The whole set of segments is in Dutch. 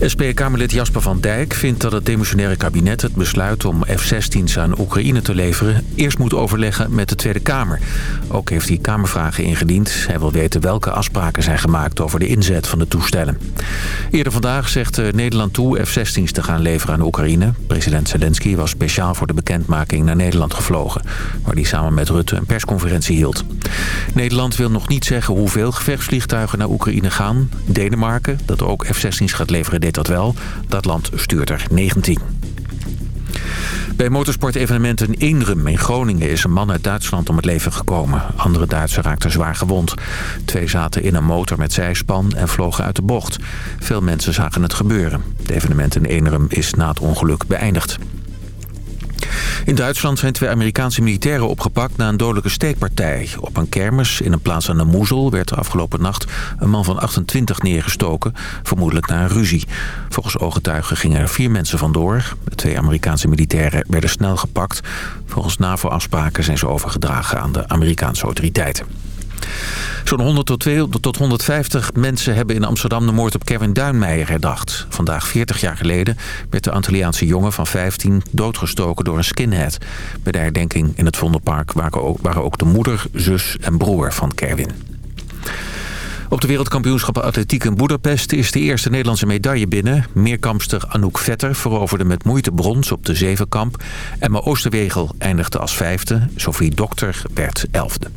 SP-Kamerlid Jasper van Dijk vindt dat het demissionaire kabinet het besluit om F-16's aan Oekraïne te leveren eerst moet overleggen met de Tweede Kamer. Ook heeft hij Kamervragen ingediend. Hij wil weten welke afspraken zijn gemaakt over de inzet van de toestellen. Eerder vandaag zegt eh, Nederland toe F-16's te gaan leveren aan Oekraïne. President Zelensky was speciaal voor de bekendmaking naar Nederland gevlogen, waar hij samen met Rutte een persconferentie hield. Nederland wil nog niet zeggen hoeveel gevechtsvliegtuigen naar Oekraïne gaan. Denemarken, dat ook F-16's gaat leveren, deed dat wel. Dat land stuurt er 19. Bij motorsportevenementen in Eenrum in Groningen is een man uit Duitsland om het leven gekomen. Andere Duitsers raakten zwaar gewond. Twee zaten in een motor met zijspan en vlogen uit de bocht. Veel mensen zagen het gebeuren. Het evenement in Eenrum is na het ongeluk beëindigd. In Duitsland zijn twee Amerikaanse militairen opgepakt na een dodelijke steekpartij. Op een kermis in een plaats aan de Moezel werd de afgelopen nacht een man van 28 neergestoken, vermoedelijk na een ruzie. Volgens ooggetuigen gingen er vier mensen vandoor. De twee Amerikaanse militairen werden snel gepakt. Volgens NAVO-afspraken zijn ze overgedragen aan de Amerikaanse autoriteiten. Zo'n 100 tot, 200 tot 150 mensen hebben in Amsterdam de moord op Kevin Duinmeijer herdacht. Vandaag 40 jaar geleden werd de Antilliaanse jongen van 15 doodgestoken door een skinhead. Bij de herdenking in het Vondelpark waren ook, waren ook de moeder, zus en broer van Kevin. Op de wereldkampioenschappen atletiek in Boedapest is de eerste Nederlandse medaille binnen. Meerkampster Anouk Vetter veroverde met moeite brons op de zevenkamp. Emma Oosterwegel eindigde als vijfde. Sophie Dokter werd elfde.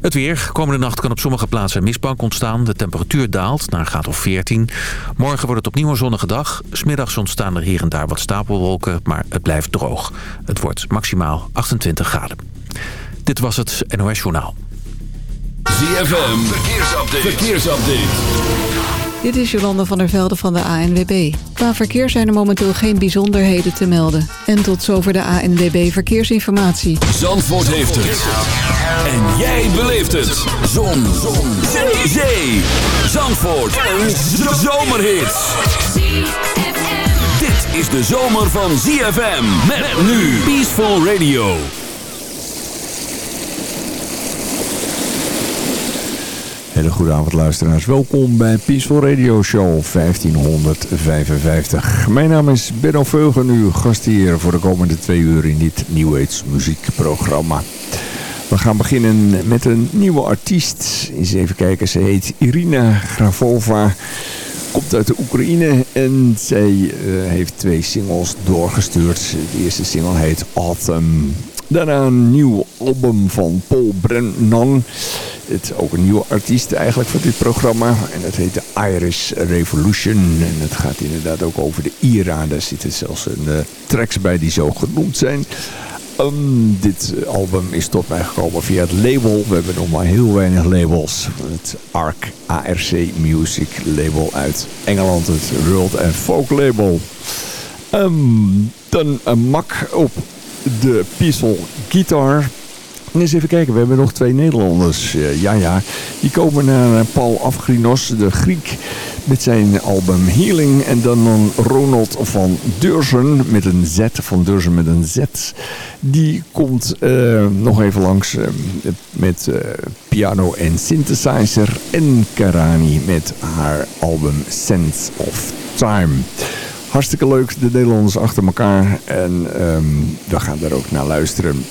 Het weer. Komende nacht kan op sommige plaatsen mistbank ontstaan. De temperatuur daalt naar een graad of 14. Morgen wordt het opnieuw een zonnige dag. Smiddags ontstaan er hier en daar wat stapelwolken, maar het blijft droog. Het wordt maximaal 28 graden. Dit was het NOS Journaal. ZFM. Verkeersupdate. Verkeersupdate. Dit is Jolanda van der Velde van de ANWB. Qua verkeer zijn er momenteel geen bijzonderheden te melden. En tot zover de ANWB Verkeersinformatie. Zandvoort heeft het. En jij beleeft het. Zon. Zon. Zee. Zandvoort. Een zomerhit. Dit is de zomer van ZFM. Met nu Peaceful Radio. Hele goede avond luisteraars. Welkom bij Peaceful Radio Show 1555. Mijn naam is Benno Veugen, uw gast hier voor de komende twee uur in dit New muziekprogramma. We gaan beginnen met een nieuwe artiest. Eens even kijken, ze heet Irina Gravova. Komt uit de Oekraïne en zij uh, heeft twee singles doorgestuurd. De eerste single heet Autumn. Daarna een nieuw album van Paul Brennan. Het is ook een nieuwe artiest eigenlijk voor dit programma. En dat heet de Irish Revolution. En het gaat inderdaad ook over de IRA. Daar zitten zelfs een, uh, tracks bij die zo genoemd zijn. Um, dit album is tot mij gekomen via het label. We hebben nog maar heel weinig labels. Het ARC, ARC Music label uit Engeland. Het World and Folk label. Um, dan een mak op de Peaceful Guitar. En eens even kijken, we hebben nog twee Nederlanders. Uh, ja, ja, die komen naar Paul Afgrinos, de Griek, met zijn album Healing. En dan Ronald van Deurzen, met een Z, van Deurzen met een Z. Die komt uh, nog even langs met piano en synthesizer. En Karani met haar album Sense of Time. Hartstikke leuk, de Nederlanders achter elkaar. En um, we gaan daar ook naar luisteren.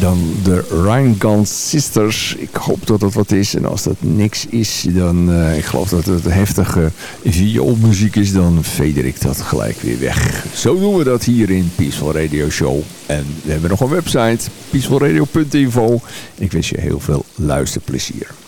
Dan de Rheinguns Sisters. Ik hoop dat dat wat is. En als dat niks is, dan... Uh, ik geloof dat het heftige vioolmuziek is. Dan veder ik dat gelijk weer weg. Zo doen we dat hier in Peaceful Radio Show. En we hebben nog een website. peacefulradio.info. Ik wens je heel veel luisterplezier.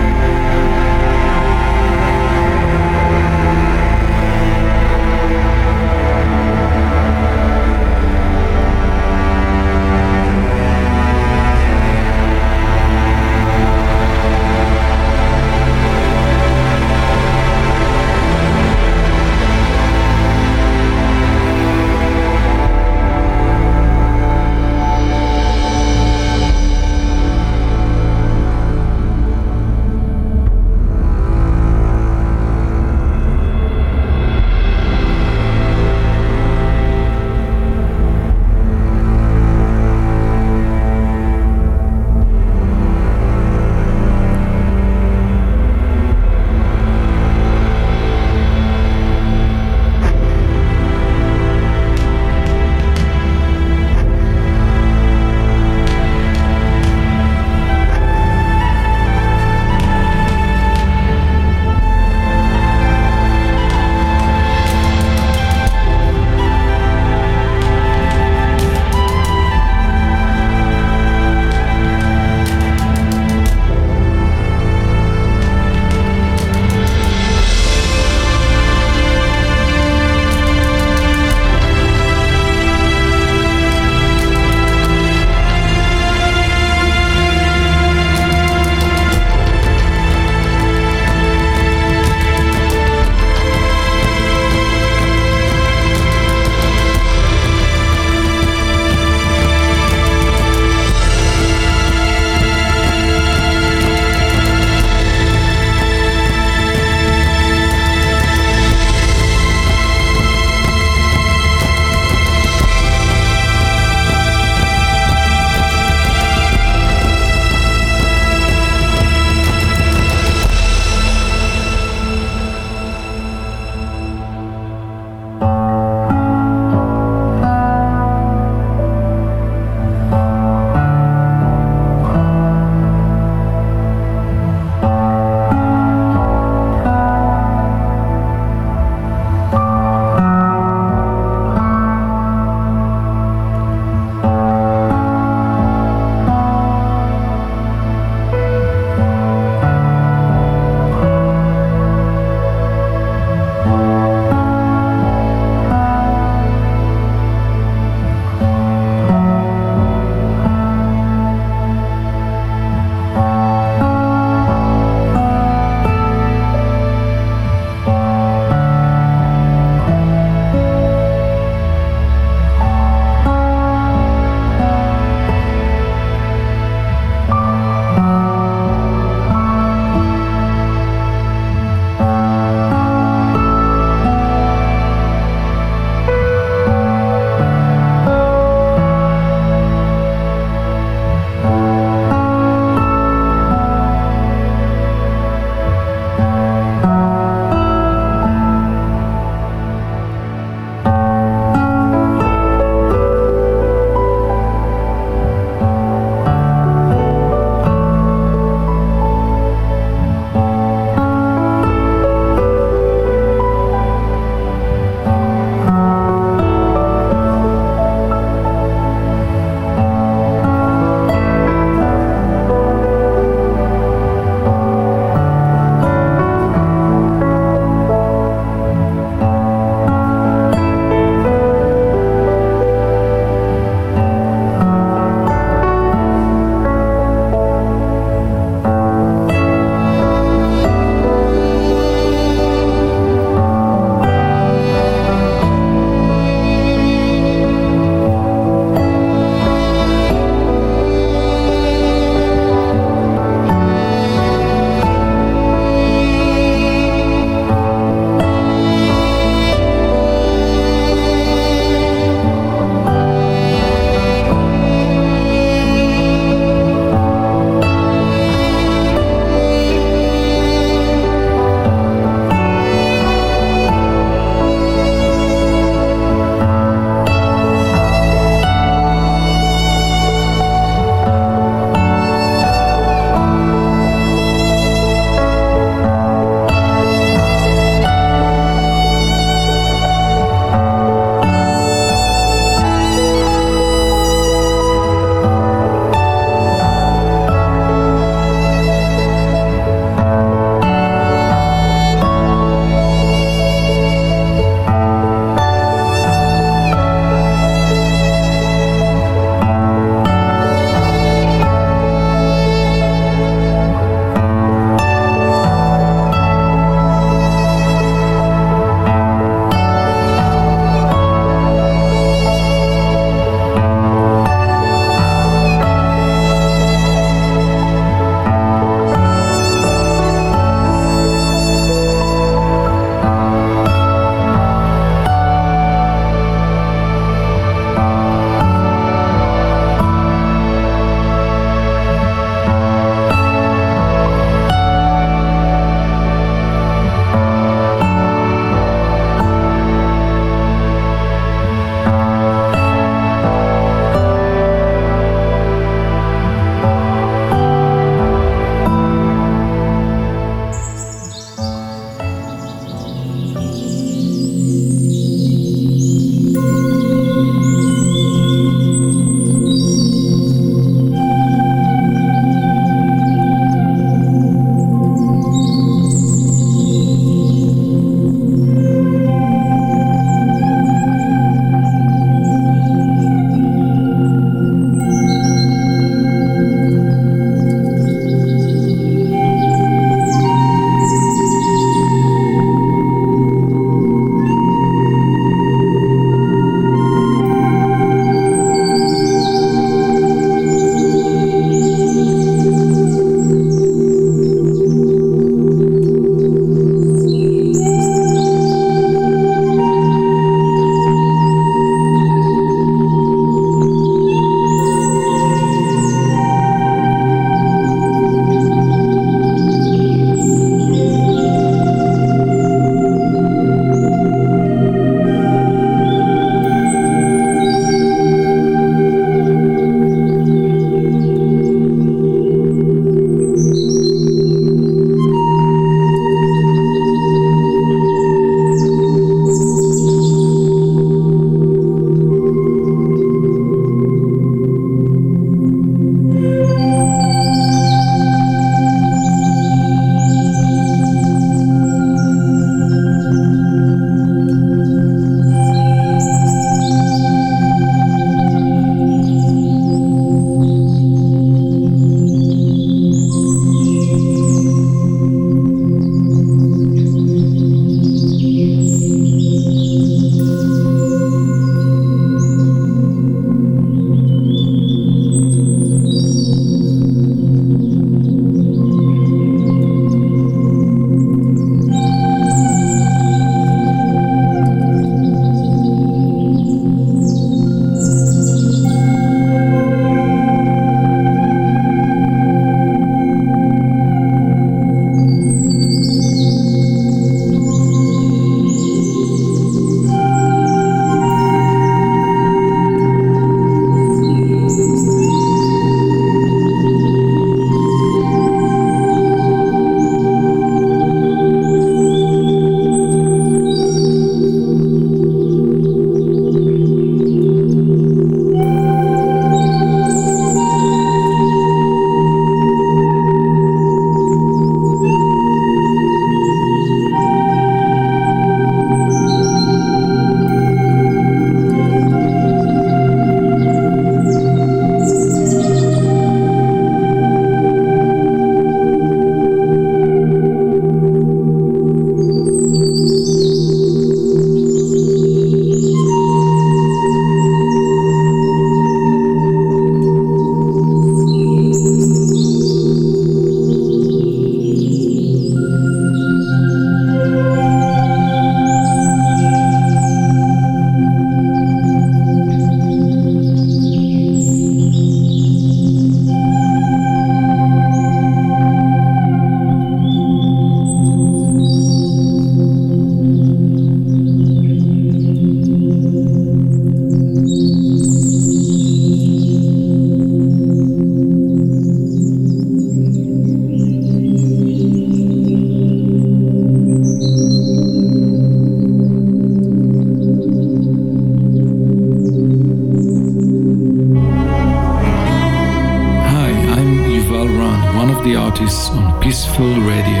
Peaceful Radio.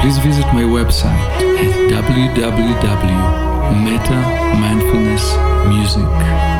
Please visit my website at www.metamindfulnessmusic.com.